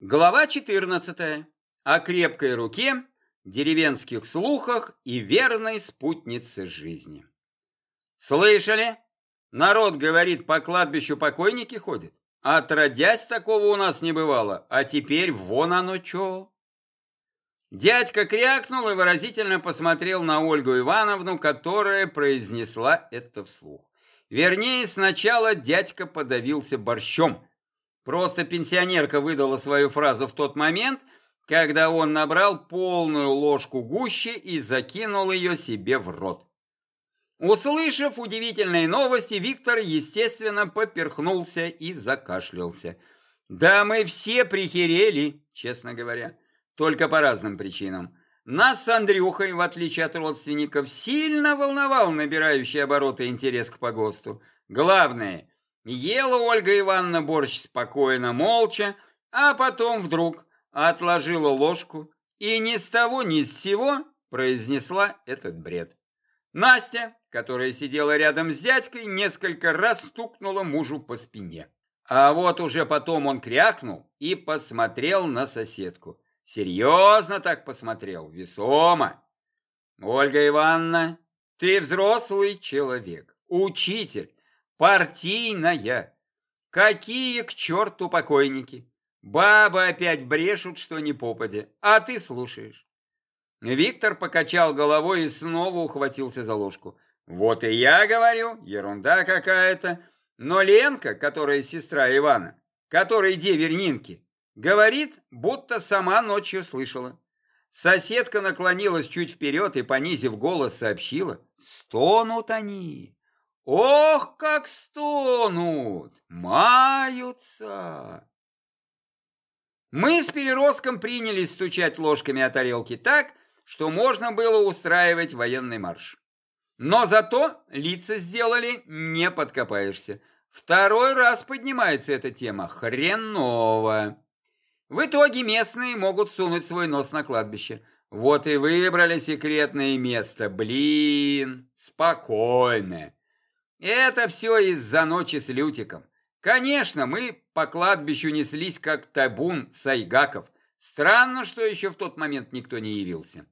Глава 14. О крепкой руке, деревенских слухах и верной спутнице жизни. Слышали? Народ говорит, по кладбищу покойники ходят. Отродясь, такого у нас не бывало, а теперь вон оно чё. Дядька крякнул и выразительно посмотрел на Ольгу Ивановну, которая произнесла это вслух. Вернее, сначала дядька подавился борщом. Просто пенсионерка выдала свою фразу в тот момент, когда он набрал полную ложку гущи и закинул ее себе в рот. Услышав удивительные новости, Виктор, естественно, поперхнулся и закашлялся. Да мы все прихерели, честно говоря, только по разным причинам. Нас с Андрюхой, в отличие от родственников, сильно волновал набирающий обороты интерес к погосту. Главное, ела Ольга Ивановна борщ спокойно, молча, а потом вдруг отложила ложку и ни с того ни с сего произнесла этот бред. Настя, которая сидела рядом с дядькой, несколько раз стукнула мужу по спине. А вот уже потом он крякнул и посмотрел на соседку. Серьезно так посмотрел, весомо. Ольга Ивановна, ты взрослый человек, учитель, партийная. Какие к черту покойники? Бабы опять брешут, что не попадя, а ты слушаешь. Виктор покачал головой и снова ухватился за ложку. Вот и я говорю, ерунда какая-то. Но Ленка, которая сестра Ивана, которая деверь Нинки, говорит, будто сама ночью слышала. Соседка наклонилась чуть вперед и, понизив голос, сообщила. Стонут они. Ох, как стонут! Маются! Мы с переростком принялись стучать ложками о тарелки так, что можно было устраивать военный марш. Но зато лица сделали, не подкопаешься. Второй раз поднимается эта тема. Хреново. В итоге местные могут сунуть свой нос на кладбище. Вот и выбрали секретное место. Блин, спокойно. Это все из-за ночи с Лютиком. Конечно, мы по кладбищу неслись, как табун сайгаков. Странно, что еще в тот момент никто не явился.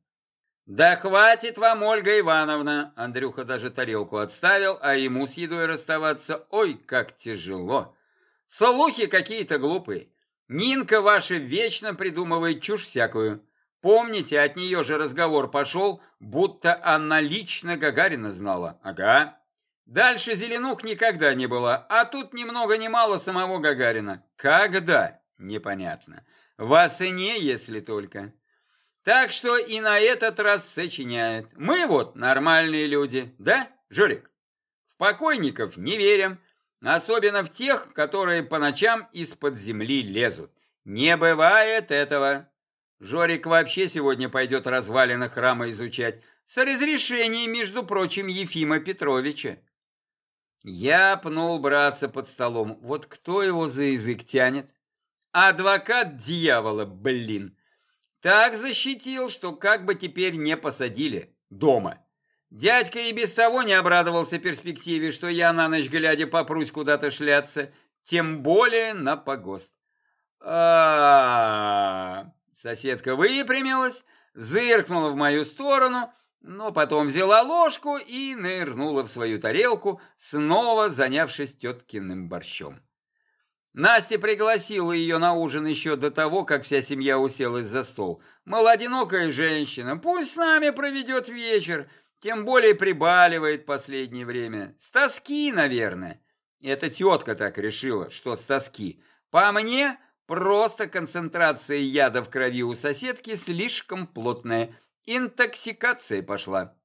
«Да хватит вам, Ольга Ивановна!» Андрюха даже тарелку отставил, а ему с едой расставаться, ой, как тяжело. Слухи какие-то глупые. Нинка ваша вечно придумывает чушь всякую. Помните, от нее же разговор пошел, будто она лично Гагарина знала. Ага. Дальше зеленух никогда не было, а тут ни много ни мало самого Гагарина. Когда? Непонятно. Вас и не, если только. Так что и на этот раз сочиняет. Мы вот нормальные люди, да, Жорик? В покойников не верим, особенно в тех, которые по ночам из-под земли лезут. Не бывает этого. Жорик вообще сегодня пойдет развалины храма изучать, с разрешением, между прочим, Ефима Петровича. Я пнул братца под столом. Вот кто его за язык тянет? Адвокат дьявола, блин. Так защитил, что как бы теперь не посадили дома. Дядька и без того не обрадовался перспективе, что я на ночь глядя попрусь куда-то шляться, тем более на погост. а, -а, -а Соседка выпрямилась, зыркнула в мою сторону, но потом взяла ложку и нырнула в свою тарелку, снова занявшись теткиным борщом. Настя пригласила ее на ужин еще до того, как вся семья уселась за стол. Мол, одинокая женщина, пусть с нами проведет вечер, тем более прибаливает последнее время. С тоски, наверное. Эта тетка так решила, что с тоски. По мне, просто концентрация яда в крови у соседки слишком плотная. Интоксикация пошла.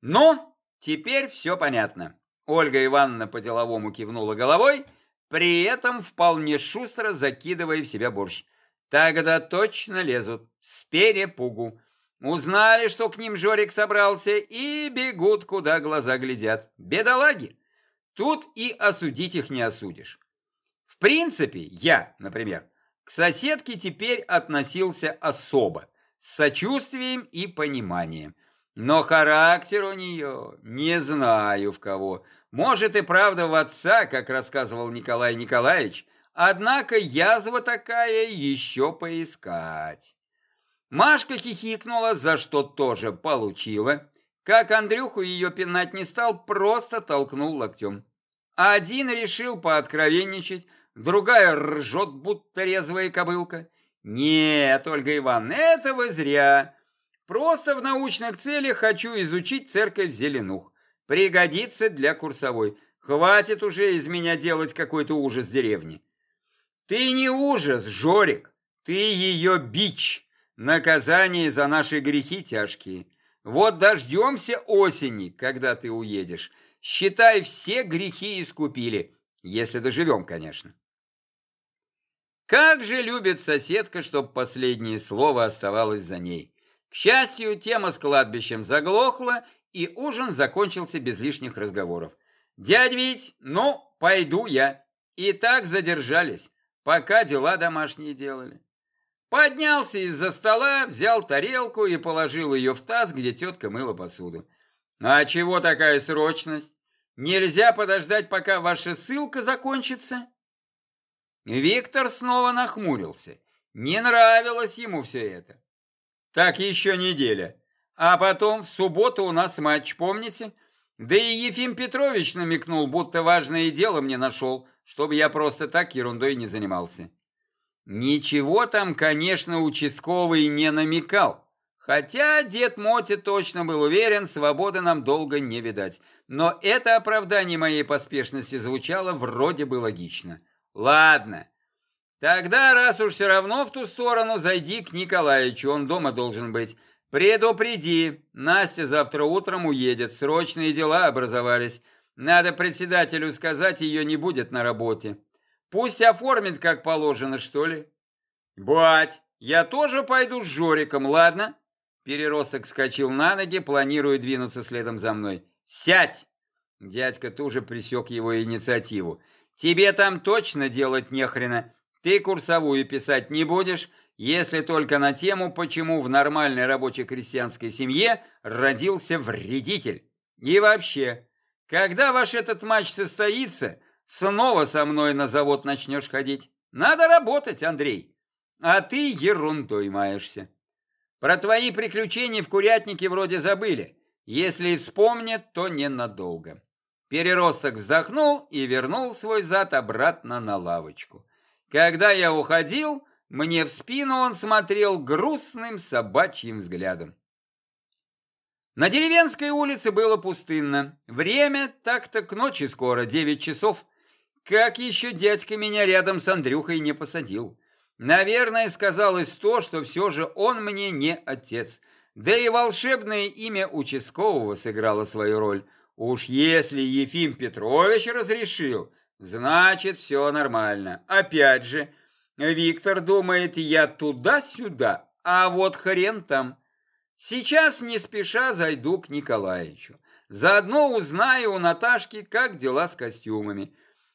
Ну, теперь все понятно. Ольга Ивановна по-деловому кивнула головой, при этом вполне шустро закидывая в себя борщ. Тогда точно лезут, с перепугу. Узнали, что к ним Жорик собрался, и бегут, куда глаза глядят. Бедолаги. Тут и осудить их не осудишь. В принципе, я, например, к соседке теперь относился особо, с сочувствием и пониманием. Но характер у нее не знаю в кого. Может и правда в отца, как рассказывал Николай Николаевич, Однако язва такая еще поискать. Машка хихикнула, за что тоже получила. Как Андрюху ее пинать не стал, просто толкнул локтем. Один решил пооткровенничать, другая ржет, будто резвая кобылка. Нет, Ольга Ивановна, этого зря. Просто в научных целях хочу изучить церковь Зеленух. Пригодится для курсовой. Хватит уже из меня делать какой-то ужас деревни. Ты не ужас, Жорик, ты ее бич, наказание за наши грехи тяжкие. Вот дождемся осени, когда ты уедешь. Считай, все грехи искупили, если доживем, конечно. Как же любит соседка, чтоб последнее слово оставалось за ней. К счастью, тема с кладбищем заглохла, и ужин закончился без лишних разговоров. «Дядь Вить, ну, пойду я». И так задержались пока дела домашние делали. Поднялся из-за стола, взял тарелку и положил ее в таз, где тетка мыла посуду. А чего такая срочность? Нельзя подождать, пока ваша ссылка закончится? Виктор снова нахмурился. Не нравилось ему все это. Так еще неделя. А потом в субботу у нас матч, помните? Да и Ефим Петрович намекнул, будто важное дело мне нашел, чтобы я просто так ерундой не занимался. Ничего там, конечно, участковый не намекал. Хотя дед Моти точно был уверен, свободы нам долго не видать. Но это оправдание моей поспешности звучало вроде бы логично. Ладно, тогда раз уж все равно в ту сторону, зайди к Николаевичу, он дома должен быть. Предупреди, Настя завтра утром уедет, срочные дела образовались. Надо председателю сказать, ее не будет на работе. Пусть оформит, как положено, что ли. Бать, я тоже пойду с Жориком, ладно? Переросток вскочил на ноги, планируя двинуться следом за мной. Сядь! Дядька тоже присек его инициативу. Тебе там точно делать нехрена. Ты курсовую писать не будешь, если только на тему, почему в нормальной рабочей крестьянской семье родился вредитель. И вообще, когда ваш этот матч состоится, снова со мной на завод начнешь ходить. Надо работать, Андрей. А ты ерундой маешься. Про твои приключения в курятнике вроде забыли. Если и вспомнят, то ненадолго. Переросток вздохнул и вернул свой зад обратно на лавочку. Когда я уходил, мне в спину он смотрел грустным собачьим взглядом. На деревенской улице было пустынно. Время так-то к ночи скоро, девять часов. Как еще дядька меня рядом с Андрюхой не посадил. Наверное, сказалось то, что все же он мне не отец. Да и волшебное имя участкового сыграло свою роль. Уж если Ефим Петрович разрешил, значит все нормально. Опять же, Виктор думает, я туда-сюда, а вот хрен там. Сейчас не спеша зайду к Николаевичу. Заодно узнаю у Наташки, как дела с костюмами.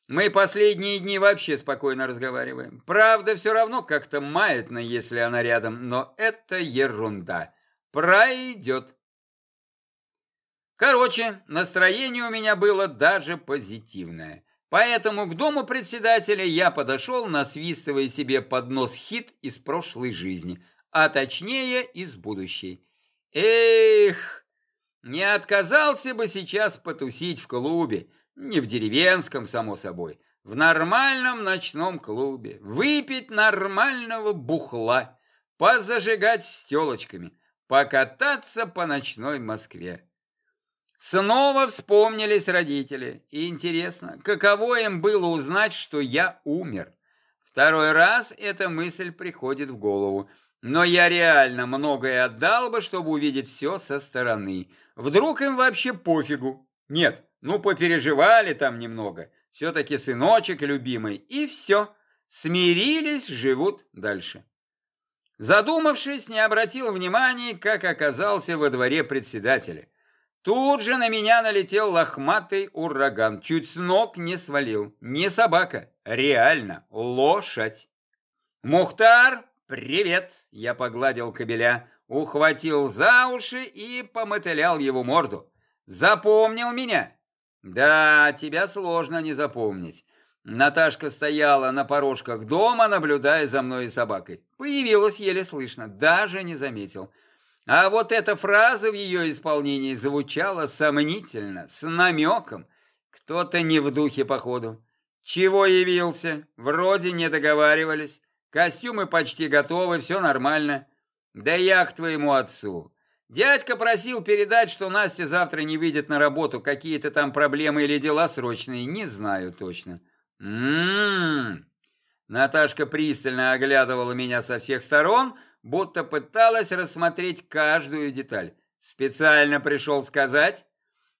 Мы последние дни вообще спокойно разговариваем. Правда, все равно как-то маятно, если она рядом, но это ерунда. Пройдет. Короче, настроение у меня было даже позитивное. Поэтому к дому председателя я подошел, насвистывая себе под нос хит из прошлой жизни, а точнее из будущей. Эх, не отказался бы сейчас потусить в клубе, не в деревенском, само собой, в нормальном ночном клубе, выпить нормального бухла, позажигать с телочками, покататься по ночной Москве. Снова вспомнились родители, и интересно, каково им было узнать, что я умер. Второй раз эта мысль приходит в голову – но я реально многое отдал бы, чтобы увидеть все со стороны. Вдруг им вообще пофигу. Нет, ну попереживали там немного. Все-таки сыночек любимый. И все. Смирились, живут дальше. Задумавшись, не обратил внимания, как оказался во дворе председателя. Тут же на меня налетел лохматый ураган. Чуть с ног не свалил. Не собака, реально, лошадь. Мухтар «Привет!» — я погладил кобеля, ухватил за уши и помотылял его морду. «Запомнил меня?» «Да, тебя сложно не запомнить. Наташка стояла на порожках дома, наблюдая за мной и собакой. Появилась еле слышно, даже не заметил. А вот эта фраза в ее исполнении звучала сомнительно, с намеком. Кто-то не в духе, походу. Чего явился? Вроде не договаривались. Костюмы почти готовы, все нормально. Да я к твоему отцу. Дядька просил передать, что Настя завтра не выйдет на работу, какие-то там проблемы или дела срочные, не знаю точно. Ммм. Наташка пристально оглядывала меня со всех сторон, будто пыталась рассмотреть каждую деталь. Специально пришел сказать.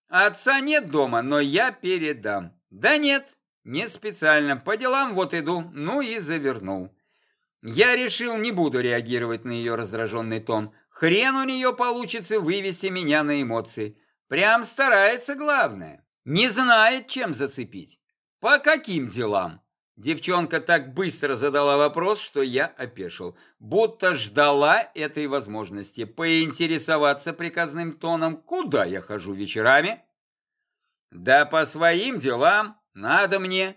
Отца нет дома, но я передам. Да нет, не специально, по делам вот иду, ну и завернул. Я решил, не буду реагировать на ее раздраженный тон. Хрен у нее получится вывести меня на эмоции. Прям старается, главное. Не знает, чем зацепить. По каким делам? Девчонка так быстро задала вопрос, что я опешил. Будто ждала этой возможности поинтересоваться приказным тоном, куда я хожу вечерами. Да по своим делам, надо мне.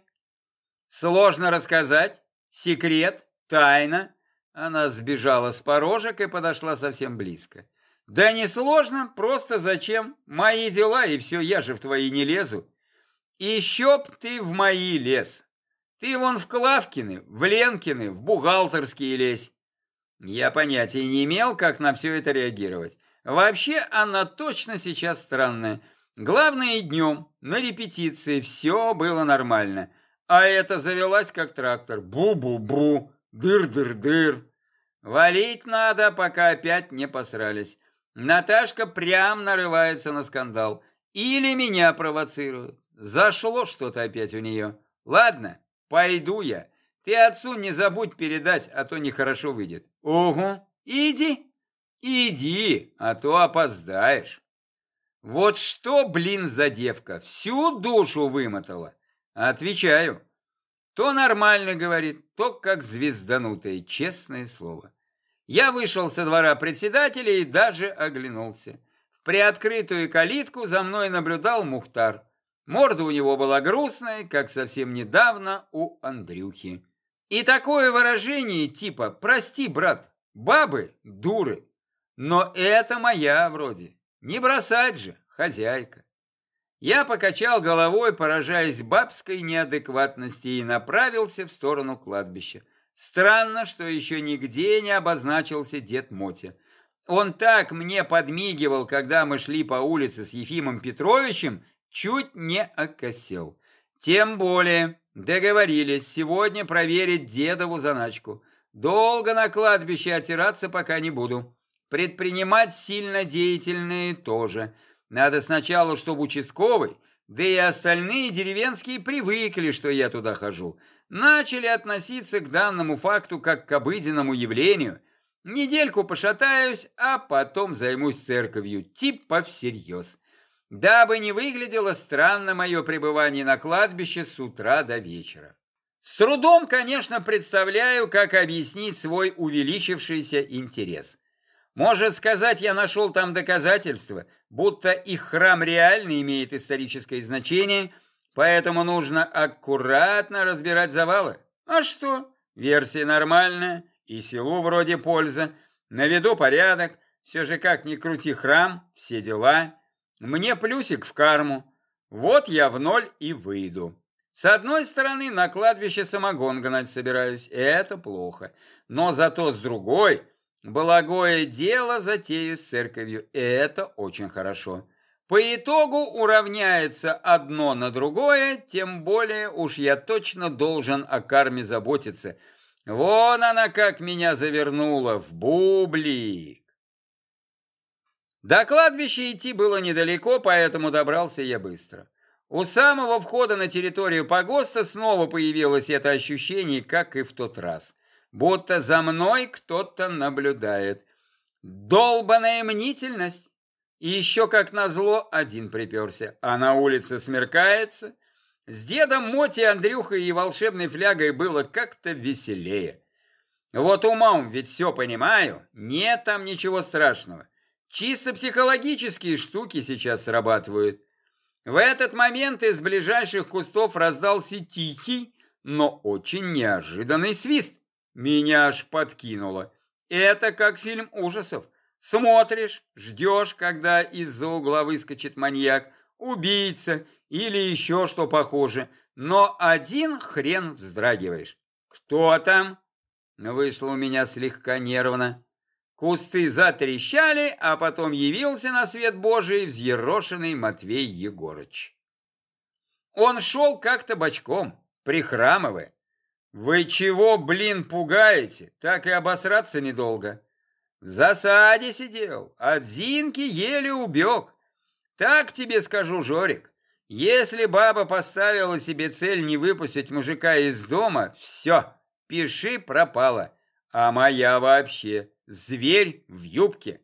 Сложно рассказать. Секрет, тайна. Она сбежала с порожек и подошла совсем близко. Да не сложно, просто зачем? Мои дела, и все, я же в твои не лезу. Еще б ты в мои лез. Ты вон в Клавкины, в Ленкины, в бухгалтерские лезь. Я понятия не имел, как на все это реагировать. Вообще, она точно сейчас странная. Главное, днем, на репетиции, все было нормально. А это завелась как трактор. Бу-бу-бу, дыр-дыр-дыр. Валить надо, пока опять не посрались. Наташка прям нарывается на скандал. Или меня провоцируют. Зашло что-то опять у нее. Ладно, пойду я. Ты отцу не забудь передать, а то нехорошо выйдет. Угу, иди, иди, а то опоздаешь. Вот что, блин, за девка, всю душу вымотала. Отвечаю. То нормально говорит, то как звезданутое, честное слово. Я вышел со двора председателя и даже оглянулся. В приоткрытую калитку за мной наблюдал Мухтар. Морда у него была грустная, как совсем недавно у Андрюхи. И такое выражение типа «Прости, брат, бабы – дуры». Но это моя вроде. Не бросать же, хозяйка. Я покачал головой, поражаясь бабской неадекватности, и направился в сторону кладбища. Странно, что еще нигде не обозначился дед Мотя. Он так мне подмигивал, когда мы шли по улице с Ефимом Петровичем, чуть не окосел. Тем более договорились сегодня проверить дедову заначку. Долго на кладбище отираться пока не буду. Предпринимать сильно деятельные тоже. Надо сначала, чтобы участковый, да и остальные деревенские привыкли, что я туда хожу. Начали относиться к данному факту как к обыденному явлению. Недельку пошатаюсь, а потом займусь церковью, типа всерьез дабы не выглядело странно мое пребывание на кладбище с утра до вечера. С трудом, конечно, представляю, как объяснить свой увеличившийся интерес. Может сказать, я нашел там доказательства, будто их храм реально имеет историческое значение, поэтому нужно аккуратно разбирать завалы. А что? Версия нормальная, и селу вроде польза, наведу порядок, все же как ни крути храм, все дела – мне плюсик в карму. Вот я в ноль и выйду. С одной стороны, на кладбище самогон гнать собираюсь. Это плохо. Но зато с другой, благое дело затею с церковью. Это очень хорошо. По итогу уравняется одно на другое, тем более уж я точно должен о карме заботиться. Вон она как меня завернула в бублик. До кладбища идти было недалеко, поэтому добрался я быстро. У самого входа на территорию погоста снова появилось это ощущение, как и в тот раз. Будто за мной кто-то наблюдает. Долбаная мнительность. И еще, как назло, один приперся. А на улице смеркается. С дедом Моти, Андрюхой и волшебной флягой было как-то веселее. Вот умом ведь все понимаю, нет там ничего страшного. Чисто психологические штуки сейчас срабатывают. В этот момент из ближайших кустов раздался тихий, но очень неожиданный свист. Меня аж подкинуло. Это как фильм ужасов. Смотришь, ждешь, когда из-за угла выскочит маньяк, убийца или еще что похоже, но один хрен вздрагиваешь. «Кто там?» Вышло у меня слегка нервно. Кусты затрещали, а потом явился на свет Божий взъерошенный Матвей Егорыч. Он шел как-то бочком, прихрамывая. «Вы чего, блин, пугаете? Так и обосраться недолго». В засаде сидел, от Зинки еле убег. Так тебе скажу, Жорик, если баба поставила себе цель не выпустить мужика из дома, все, пиши пропала. А моя вообще зверь в юбке.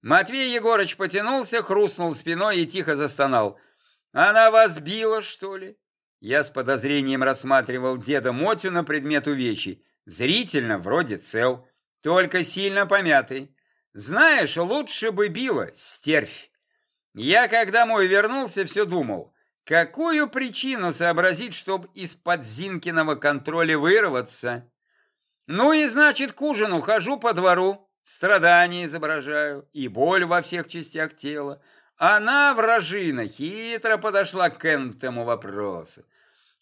Матвей Егорыч потянулся, хрустнул спиной и тихо застонал. Она вас била, что ли? Я с подозрением рассматривал деда Мотю на предмет увечий. Зрительно вроде цел только сильно помятый. Знаешь, лучше бы било, стервь. Я, когда мой вернулся, все думал, какую причину сообразить, чтобы из-под Зинкиного контроля вырваться. Ну и, значит, к ужину хожу по двору, страдания изображаю и боль во всех частях тела. Она, вражина, хитро подошла к этому вопросу.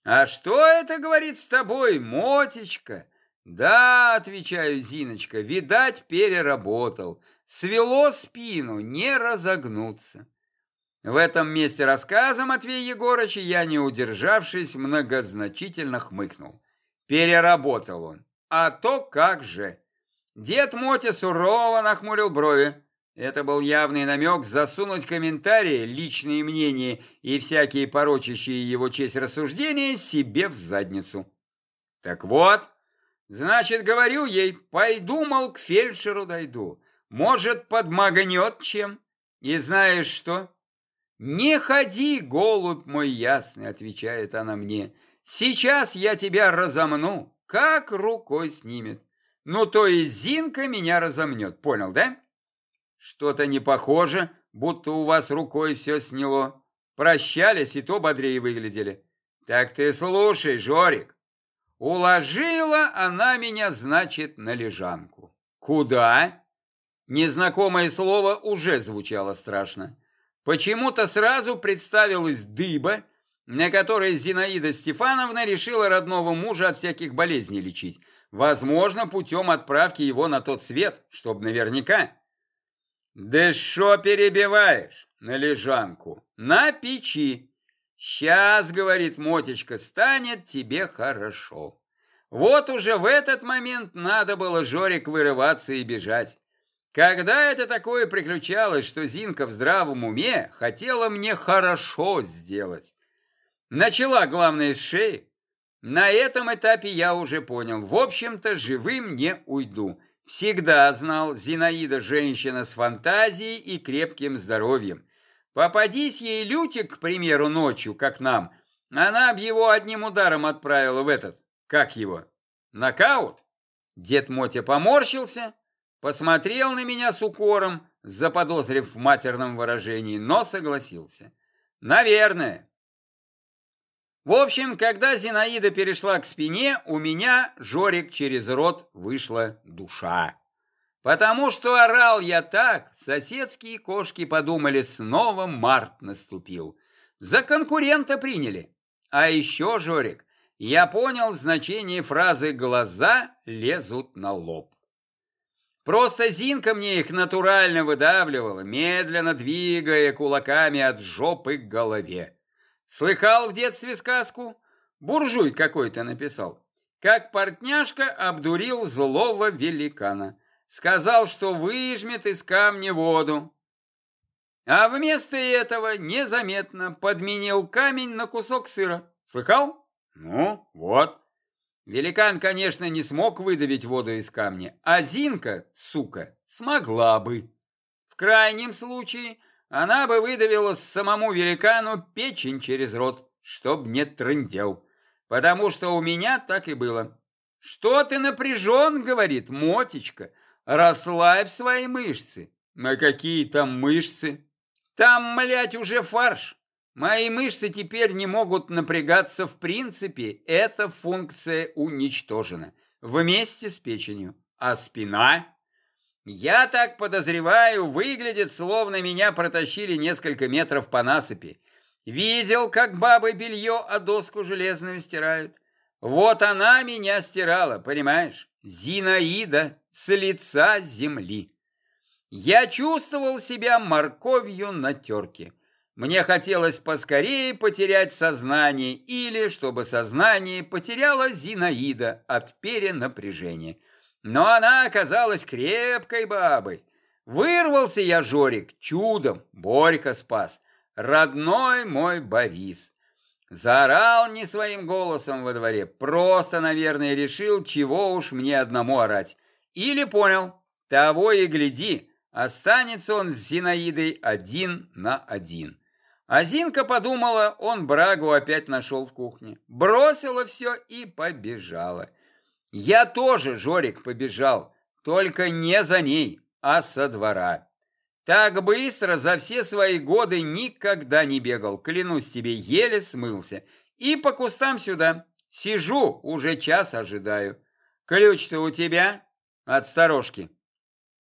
«А что это, говорит, с тобой, Мотечка?» «Да», — отвечаю Зиночка, — «видать, переработал. Свело спину, не разогнуться». В этом месте рассказа Матвея Егорыча я, не удержавшись, многозначительно хмыкнул. Переработал он. А то как же. Дед Мотя сурово нахмурил брови. Это был явный намек засунуть комментарии, личные мнения и всякие порочащие его честь рассуждения себе в задницу. Так вот, Значит, говорю ей, пойду, мол, к фельдшеру дойду. Может, подмагнет чем? И знаешь что? Не ходи, голубь мой ясный, отвечает она мне. Сейчас я тебя разомну, как рукой снимет. Ну, то есть Зинка меня разомнет, понял, да? Что-то не похоже, будто у вас рукой все сняло. Прощались и то бодрее выглядели. Так ты слушай, Жорик, Уложила она меня, значит, на лежанку. Куда? Незнакомое слово уже звучало страшно. Почему-то сразу представилась дыба, на которой Зинаида Стефановна решила родного мужа от всяких болезней лечить. Возможно, путем отправки его на тот свет, чтобы наверняка. Да что перебиваешь на лежанку? На печи. «Сейчас, — говорит Мотечка, — станет тебе хорошо». Вот уже в этот момент надо было Жорик вырываться и бежать. Когда это такое приключалось, что Зинка в здравом уме хотела мне хорошо сделать? Начала, главное, с шеи. На этом этапе я уже понял. В общем-то, живым не уйду. Всегда знал, Зинаида женщина с фантазией и крепким здоровьем. Попадись ей Лютик, к примеру, ночью, как нам, она б его одним ударом отправила в этот, как его, нокаут. Дед Мотя поморщился, посмотрел на меня с укором, заподозрив в матерном выражении, но согласился. Наверное. В общем, когда Зинаида перешла к спине, у меня, Жорик, через рот вышла душа. Потому что орал я так, соседские кошки подумали, снова март наступил. За конкурента приняли. А еще, Жорик, я понял значение фразы «глаза лезут на лоб». Просто Зинка мне их натурально выдавливала, медленно двигая кулаками от жопы к голове. Слыхал в детстве сказку? Буржуй какой-то написал. Как портняшка обдурил злого великана. Сказал, что выжмет из камня воду. А вместо этого незаметно подменил камень на кусок сыра. Слыхал? Ну, вот. Великан, конечно, не смог выдавить воду из камня, а Зинка, сука, смогла бы. В крайнем случае, она бы выдавила самому великану печень через рот, чтоб не трындел. Потому что у меня так и было. «Что ты напряжен?» — говорит Мотечка — Расслабь свои мышцы. На какие там мышцы? Там, млять, уже фарш. Мои мышцы теперь не могут напрягаться в принципе, эта функция уничтожена вместе с печенью. А спина? Я так подозреваю, выглядит, словно меня протащили несколько метров по насыпи. Видел, как бабы белье о доску железную стирают? Вот она меня стирала, понимаешь? Зинаида с лица земли. Я чувствовал себя морковью на терке. Мне хотелось поскорее потерять сознание или, чтобы сознание потеряла Зинаида от перенапряжения. Но она оказалась крепкой бабой. Вырвался я, Жорик, чудом, Борька спас. Родной мой Борис. Заорал не своим голосом во дворе, просто, наверное, решил, чего уж мне одному орать. Или понял, того и гляди, останется он с Зинаидой один на один. А Зинка подумала, он брагу опять нашел в кухне. Бросила все и побежала. Я тоже, Жорик, побежал, только не за ней, а со двора. Так быстро за все свои годы никогда не бегал, клянусь тебе, еле смылся. И по кустам сюда. Сижу, уже час ожидаю. Ключ-то у тебя? От сторожки.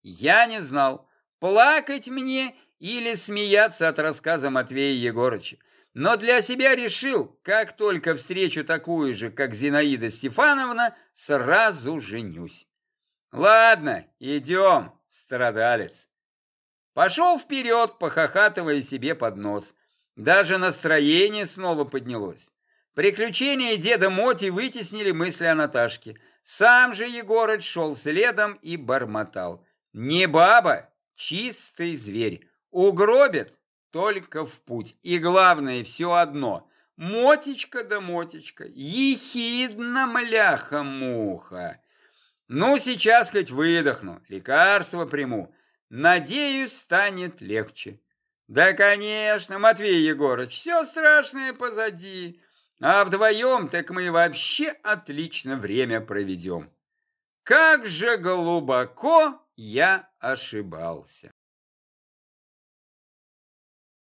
Я не знал, плакать мне или смеяться от рассказа Матвея Егорыча. Но для себя решил, как только встречу такую же, как Зинаида Стефановна, сразу женюсь. Ладно, идем, страдалец. Пошел вперед, похохатывая себе под нос. Даже настроение снова поднялось. Приключения деда Моти вытеснили мысли о Наташке. Сам же Егорыч шел следом и бормотал. Не баба, чистый зверь. Угробит только в путь. И главное, все одно. Мотечка да мотечка, ехидна мляха-муха. Ну, сейчас хоть выдохну, лекарство приму. Надеюсь, станет легче. Да, конечно, Матвей Егорыч, все страшное позади. А вдвоем так мы вообще отлично время проведем. Как же глубоко я ошибался.